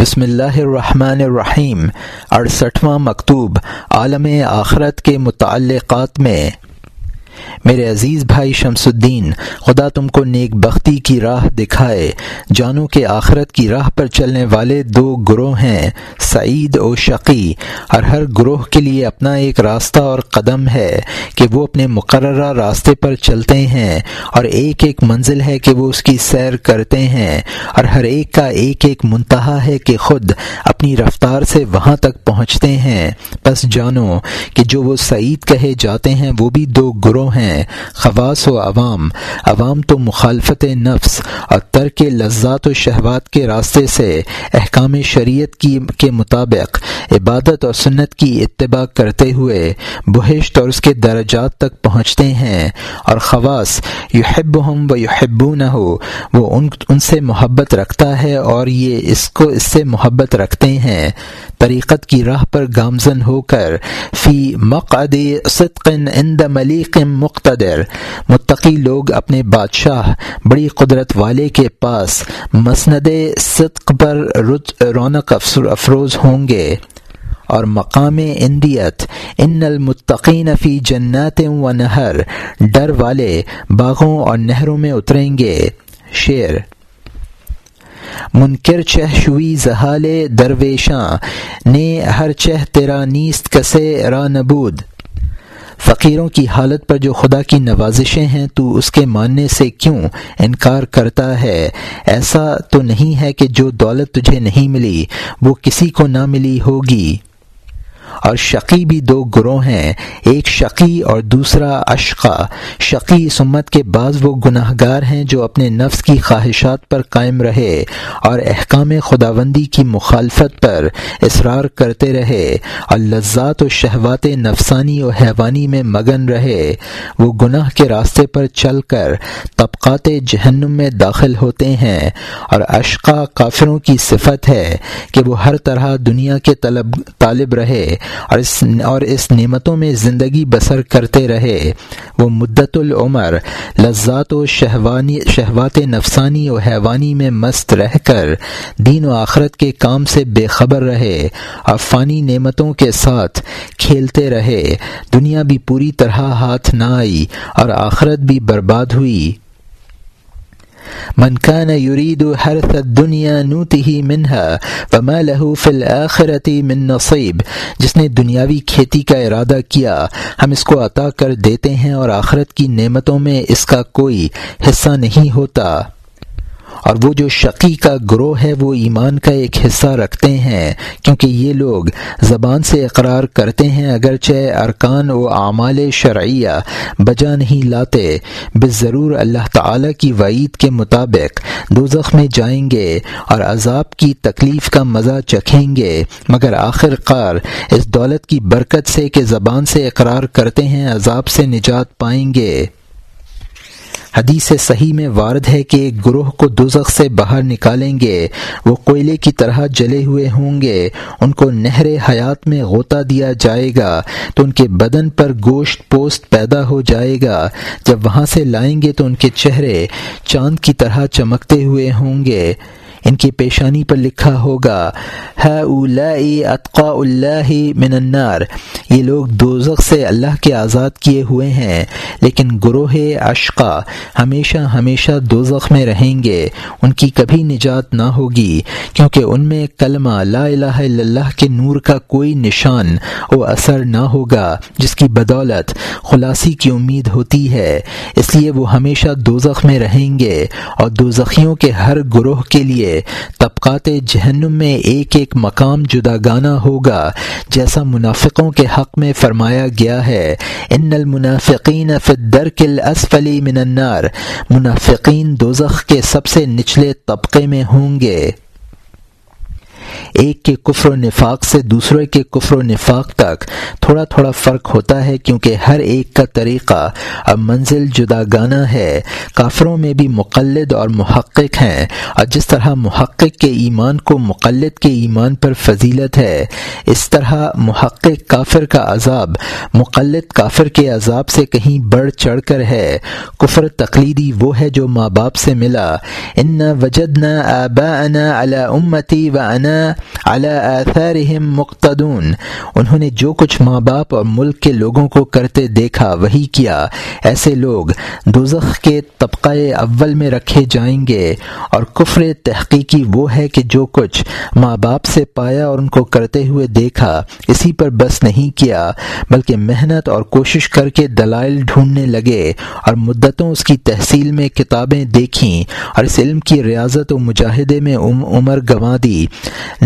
بسم اللہ الرحمن الرحیم اڑسٹھواں مکتوب عالم آخرت کے متعلقات میں۔ میرے عزیز بھائی شمس الدین، خدا تم کو نیک بختی کی راہ دکھائے، جانو کہ آخرت کی راہ پر چلنے والے دو گروہ ہیں، سعید و شقی۔ اور ہر گروہ کے لیے اپنا ایک راستہ اور قدم ہے کہ وہ اپنے مقررہ راستے پر چلتے ہیں، اور ایک ایک منزل ہے کہ وہ اس کی سیر کرتے ہیں۔ اور ہر ایک کا ایک ایک منتہا ہے کہ خود اپنی رفتار سے وہاں تک پہنچتے ہیں۔ بس جانو کہ جو وہ سعید کہے جاتے ہیں، وہ بھی دو گروہ ہیں، خواص و عوام۔ عوام تو مخالفت نفس اور ترک لذات و شہوات کے راستے سے احکام شریعت کی کے مطابق عبادت اور سنت کی اتباع کرتے ہوئے بہشت اور اس کے درجات تک پہنچتے ہیں۔ اور خواص یحب ہم و یحبو نہ ہو وہ ان ان سے محبت رکھتا ہے اور یہ اس کو اس سے محبت رکھتے ہیں۔ طریقت کی راہ پر گامزن ہو کر، فی مقعد صدق عند ملیق مقتدر، متقی لوگ اپنے بادشاہ، بڑی قدرت والے کے پاس مسند صدق پر رونق افروز ہوں گے۔ اور مقام اندیت، ان المتقین فی جنات و نہر، ڈر والے باغوں اور نہروں میں اتریں گے۔ شعر منکر چہ شوی زہال درویشاں، نے ہر چہ تیرا نیست کسے را نبود۔ فقیروں کی حالت پر جو خدا کی نوازشیں ہیں، تو اس کے ماننے سے کیوں انکار کرتا ہے؟ ایسا تو نہیں ہے کہ جو دولت تجھے نہیں ملی، وہ کسی کو نہ ملی ہوگی۔ اور شقی بھی دو گروہ ہیں، ایک شقی اور دوسرا اشقا۔ شقی سمت کے بعض وہ گناہ گار ہیں جو اپنے نفس کی خواہشات پر قائم رہے اور احکام خداوندی کی مخالفت پر اصرار کرتے رہے اور لذات و شہوات نفسانی و حیوانی میں مگن رہے۔ وہ گناہ کے راستے پر چل کر طبقات جہنم میں داخل ہوتے ہیں اور اشقا کافروں کی صفت ہے کہ وہ ہر طرح دنیا کے طلب طالب رہے۔ اور اس اور اس نعمتوں میں زندگی بسر کرتے رہے۔ وہ مدت العمر، لذات و شہوانی شہوات نفسانی و حیوانی میں مست رہ کر دین و آخرت کے کام سے بے خبر رہے اور فانی نعمتوں کے ساتھ کھیلتے رہے۔ دنیا بھی پوری طرح ہاتھ نہ آئی اور آخرت بھی برباد ہوئی۔ من كان يريد حرث الدنيا نوته منها وما له في الآخرة من نصيب جس نے دنیاوی کھیتی کا ارادہ کیا، ہم اس کو عطا کر دیتے ہیں اور آخرت کی نعمتوں میں اس کا کوئی حصہ نہیں ہوتا۔ اور وہ جو شقی کا گروہ ہے، وہ ایمان کا ایک حصہ رکھتے ہیں، کیونکہ یہ لوگ زبان سے اقرار کرتے ہیں، اگرچہ ارکان و اعمال شرعیہ بجا نہیں لاتے۔ بس ضرور اللہ تعالی کی وعید کے مطابق دو میں جائیں گے اور عذاب کی تکلیف کا مزہ چکھیں گے۔ مگر آخر کار اس دولت کی برکت سے کہ زبان سے اقرار کرتے ہیں، عذاب سے نجات پائیں گے۔ حدیث صحیح میں وارد ہے کہ ایک گروہ کو دوزخ سے باہر نکالیں گے، وہ کوئلے کی طرح جلے ہوئے ہوں گے، ان کو نہر حیات میں غوطہ دیا جائے گا، تو ان کے بدن پر گوشت پوست پیدا ہو جائے گا، جب وہاں سے لائیں گے تو ان کے چہرے چاند کی طرح چمکتے ہوئے ہوں گے۔ ان کی پیشانی پر لکھا ہوگا اطقاء اللہ من النار. یہ لوگ دوزخ سے اللہ کے آزاد کیے ہوئے ہیں، لیکن گروہ اشقا ہمیشہ ہمیشہ دوزخ میں رہیں گے۔ ان کی کبھی نجات نہ ہوگی، کیونکہ ان میں کلمہ لا الہ الا اللہ کے نور کا کوئی نشان و اثر نہ ہوگا، جس کی بدولت خلاصی کی امید ہوتی ہے۔ اس لیے وہ ہمیشہ دوزخ میں رہیں گے اور دوزخیوں کے ہر گروہ کے لیے طبقات جہنم میں ایک ایک مقام جدا گانا ہوگا، جیسا منافقوں کے حق میں فرمایا گیا ہے۔ ان المنافقین فی الدرک الاسفل من النار، منافقین دوزخ کے سب سے نچلے طبقے میں ہوں گے۔ ایک کے کفر و نفاق سے دوسرے کے کفر و نفاق تک تھوڑا تھوڑا فرق ہوتا ہے کیونکہ ہر ایک کا طریقہ اب منزل جدا گانا ہے۔ کافروں میں بھی مقلد اور محقق ہیں اور جس طرح محقق کے ایمان کو مقلد کے ایمان پر فضیلت ہے، اس طرح محقق کافر کا عذاب مقلد کافر کے عذاب سے کہیں بڑھ چڑھ کر ہے۔ کفر تقلیدی وہ ہے جو ماں باپ سے ملا ان وجد نہ امتی و انا آثارهم مقتدون انہوں نے جو کچھ ماں باپ اور ملک کے لوگوں کو کرتے دیکھا وہی کیا۔ ایسے لوگ دوزخ کے طبقہ اول میں رکھے جائیں گے اور کفر تحقیقی وہ ہے کہ جو کچھ ماں باپ سے پایا اور ان کو کرتے ہوئے دیکھا، اسی پر بس نہیں کیا، بلکہ محنت اور کوشش کر کے دلائل ڈھونڈنے لگے اور مدتوں اس کی تحصیل میں کتابیں دیکھیں اور اس علم کی ریاضت و مجاہدے میں عمر گنوا دی۔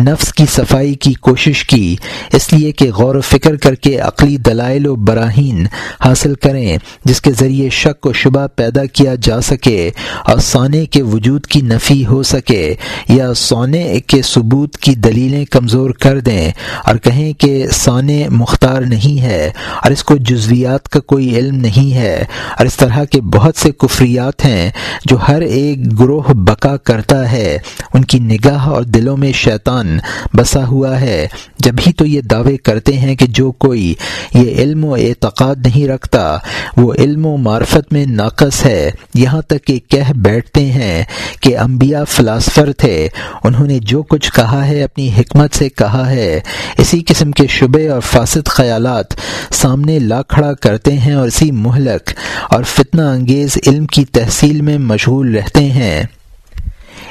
نفس کی صفائی کی کوشش کی، اس لیے کہ غور و فکر کر کے عقلی دلائل و براہین حاصل کریں، جس کے ذریعے شک و شبہ پیدا کیا جا سکے اور سونے کے وجود کی نفی ہو سکے یا سونے کے ثبوت کی دلیلیں کمزور کر دیں اور کہیں کہ سونے مختار نہیں ہے اور اس کو جزویات کا کوئی علم نہیں ہے اور اس طرح کے بہت سے کفریات ہیں جو ہر ایک گروہ بقا کرتا ہے، ان کی نگاہ اور دلوں میں شیطان بسا ہوا ہے۔ جب ہی تو یہ دعوے کرتے ہیں کہ جو کوئی یہ علم و اعتقاد نہیں رکھتا، وہ علم و معرفت میں ناقص ہے۔ یہاں تک کہ کہہ بیٹھتے ہیں کہ انبیاء فلاسفر تھے۔ انہوں نے جو کچھ کہا ہے اپنی حکمت سے کہا ہے۔ اسی قسم کے شبے اور فاسد خیالات سامنے لا کھڑا کرتے ہیں اور اسی مہلک اور فتنہ انگیز علم کی تحصیل میں مشغول رہتے ہیں۔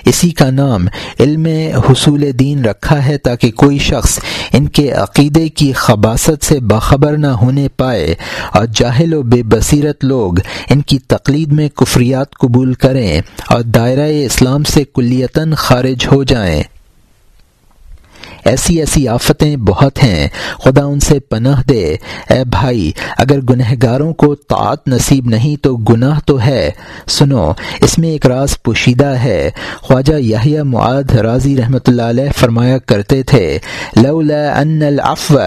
اسی کا نام علم حصول دین رکھا ہے تاکہ کوئی شخص ان کے عقیدے کی خباست سے باخبر نہ ہونے پائے اور جاہل و بے بصیرت لوگ ان کی تقلید میں کفریات قبول کریں اور دائرہ اسلام سے کلیتاً خارج ہو جائیں۔ ایسی ایسی آفتیں بہت ہیں، خدا ان سے پناہ دے۔ اے بھائی، اگر گنہ گاروں کو طاعت نصیب نہیں تو گناہ تو ہے۔ سنو، اس میں ایک راز پوشیدہ ہے۔ خواجہ یحییٰ معاد راضی رحمۃ اللہ علیہ فرمایا کرتے تھے، لولا ان العفو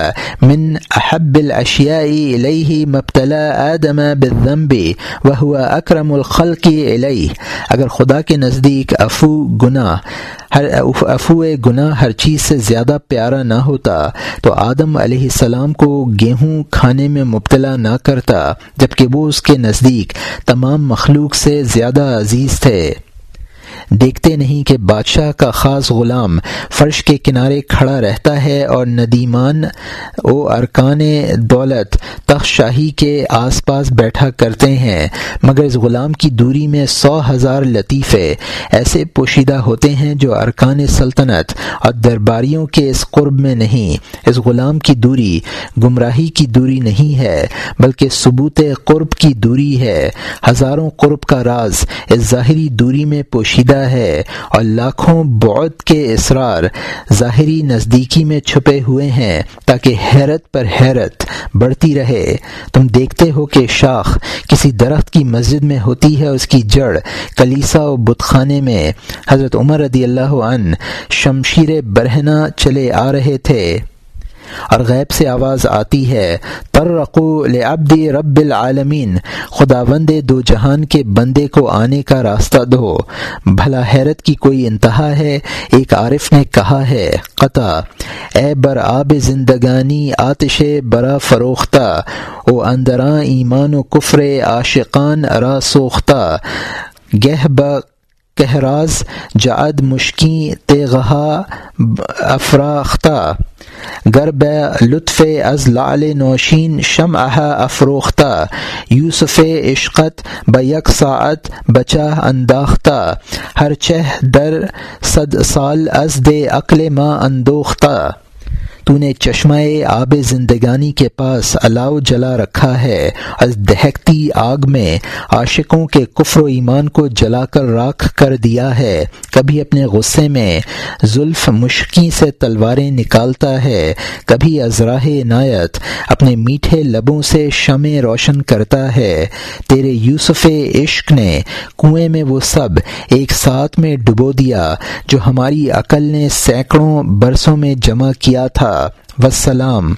من احب الاشیاء الیہ مبتلا آدم بالذنب وهو اکرم الخلق الیہ۔ اگر خدا کے نزدیک افو گناہ ہر افو گناہ، ہر چیز سے زیادہ پیارا نہ ہوتا۔ تو آدم علیہ السلام کو گیہوں کھانے میں مبتلا نہ کرتا، جبکہ وہ اس کے نزدیک تمام مخلوق سے زیادہ عزیز تھے۔ دیکھتے نہیں کہ بادشاہ کا خاص غلام فرش کے کنارے کھڑا رہتا ہے اور ندیمان او ارکان دولت تخت شاہی کے آس پاس بیٹھا کرتے ہیں، مگر اس غلام کی دوری میں سو ہزار لطیفے ایسے پوشیدہ ہوتے ہیں جو ارکان سلطنت اور درباریوں کے اس قرب میں نہیں۔ اس غلام کی دوری گمراہی کی دوری نہیں ہے، بلکہ ثبوت قرب کی دوری ہے۔ ہزاروں قرب کا راز اس ظاہری دوری میں پوشیدہ ہے اور لاکھوں بعد کے اسرار ظاہری نزدیکی میں چھپے ہوئے ہیں تاکہ حیرت پر حیرت بڑھتی رہے۔ تم دیکھتے ہو کہ شاخ کسی درخت کی مسجد میں ہوتی ہے اس کی جڑ کلیسا و بت خانے میں۔ حضرت عمر رضی اللہ عنہ شمشیر برہنا چلے آ رہے تھے۔ اور غیب سے آواز آتی ہے، ترقو لعبد رب العالمین خدا وند دو جہان کے بندے کو آنے کا راستہ دو۔ بھلا حیرت کی کوئی انتہا ہے، ایک عارف نے کہا ہے، قطع۔ اے بر آب زندگانی، آتش برا فروختہ۔ او اندراں ایمان و کفر عاشقان را سوختہ۔ گہ کہراز، جعد مشکیں تیغہ افراختہ گرب لطف، از لعل نوشین شم افروختہ، یوسف، عشقت، بیک، ساعت بچا انداختہ، ہر چہ، در، صد، سال، از، دے، عقل ما اندوختہ۔ تو نے چشمہ آب زندگانی کے پاس الاؤ جلا رکھا ہے۔ از دہکتی آگ میں عاشقوں کے کفر و ایمان کو جلا کر راکھ کر دیا ہے۔ کبھی اپنے غصے میں زلف مشکی سے تلواریں نکالتا ہے۔ کبھی ازراہ عنایت اپنے میٹھے لبوں سے شمع روشن کرتا ہے۔ تیرے یوسف عشق نے کنویں میں وہ سب ایک ساتھ میں ڈبو دیا جو ہماری عقل نے سینکڑوں برسوں میں جمع کیا تھا۔ وسلام